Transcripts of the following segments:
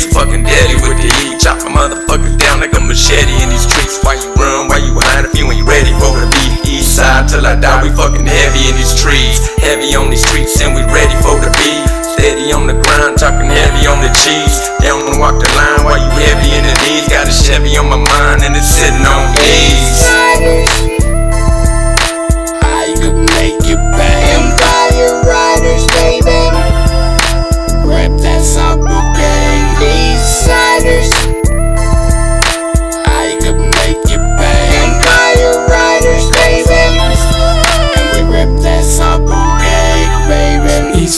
streets, fucking deadly with the heat. Chop a motherfucker down like a machete in these streets. Why you run? Why you hide if you ain't ready for the beat? East side till I die, we fucking heavy in these trees. Heavy on these streets, and we ready for the beat. Steady on the grind, talking heavy on the cheese. They don't walk the line while you heavy in the knees. Got a Chevy on my mind and it's sitting on ease.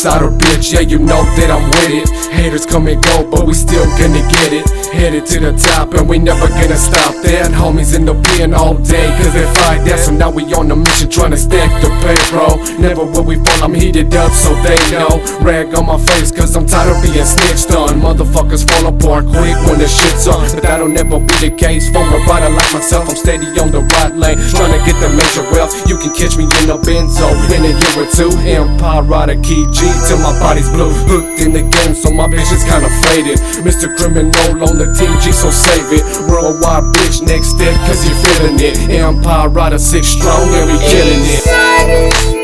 Baby. Yeah, you know that I'm with it. Haters come and go, but we still gonna get it. Headed to the top, and we never gonna stop that. Homies in the pen all day, cause they fight that. So now we on a mission trying to stack the payroll. Never will we fall, I'm heated up, so they know. Rag on my face, cause I'm tired of being snitched on. Motherfuckers fall apart quick when the shit's on. But that'll never be the case for a rider like myself. I'm steady on the right lane, trying to get the major wealth. You can catch me in a benzo in a year or two. Empire Rider, key G till my body's blue. Hooked in the game, so my vision's kinda faded. Mr. Criminal on the team G, so save it. Worldwide bitch, next step, cause you're feeling it. Empire Rider, six strong, and we killing it.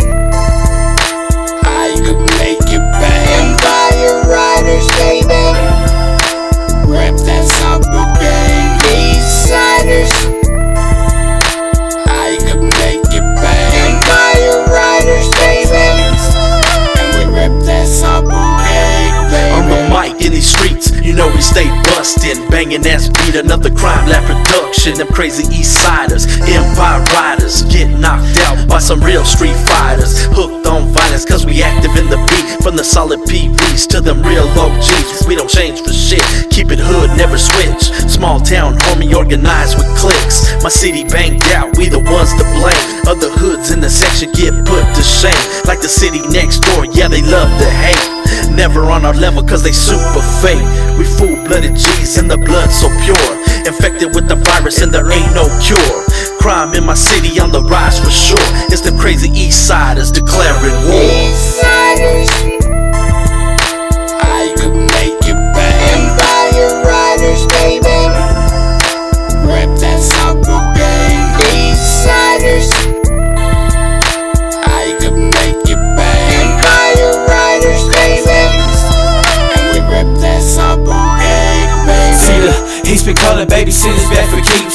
We stay bustin'. Banging ass beat, another crime lab production. Them crazy east siders, empire riders. Get knocked out by some real street fighters. Hooked on violence, cause we active in the beat. From the solid PVs to them real OGs. We don't change for shit, keep it hood, never switch. Small town, homie, organized with cliques. My city banked out, we the ones to blame. Other hoods in the section get put to shame. Like the city next door, yeah, they love to hate. Never on our level cause they super fake. We full blooded G's and the blood so pure. Infected with the virus and there ain't no cure. Crime in my city on the rise for sure. It's the crazy east siders declaring war.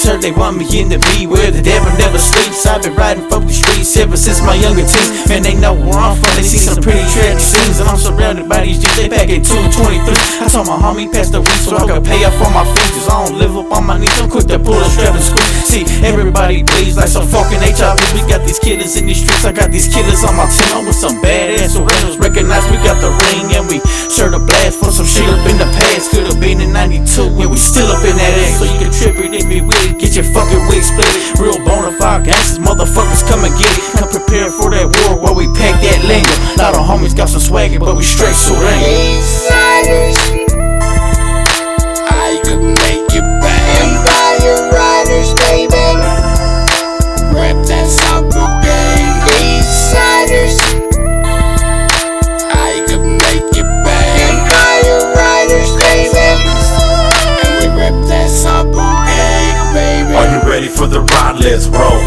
Heard they want me in the B where the devil never sleeps. I've been riding for the streets ever since my younger teens. Man, they know where I'm from. They see some pretty tragic scenes, and I'm surrounded by these G's. They back at 223. I told my homie pass the weed so I could pay up for my fees. Cause I don't live up on my knees. I'm quick to pull a strap and squeeze. See, everybody bleeds like some fucking HIV. We got these killers in these streets. I got these killers on my team. I'm with some badass surrenders. Recognize we got the ring and we sure to blast for some shit up in the past. Motherfuckers come and get it. Come prepare for that war while we pack that lingo. Lot of homies got some swagger, but we straight surrender. These siders. I could make you pay. Empire Riders, baby. Rep that soccer gang. These siders. I could make you pay. Empire Riders, baby. And we rep that soccer gang, baby. Are you ready for the ride? Let's roll.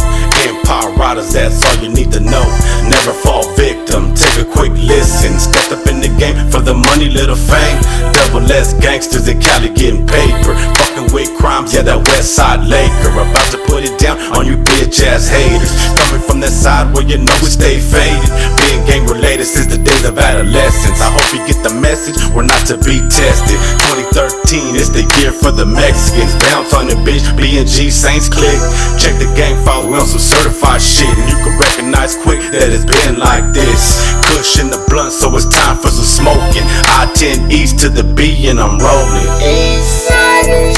Riders, that's all you need to know. Never fall victim, take a quick listen. Stepped up in the game for the money, little fame. Double S gangsters in Cali getting paper. Fucking with crimes, yeah, that West Side Laker. About to put it down on you bitch ass haters. Coming from that side where you know we stay faded. Being gang related since the of adolescence. I hope you get the message, we're not to be tested. 2013 is the year for the Mexicans. Bounce on the bitch, B&G Saints click. Check the gang files, we on some certified shit. And you can recognize quick that it's been like this. Kush in the blunt, so it's time for some smoking. I 10 east to the B and I'm rolling. East side.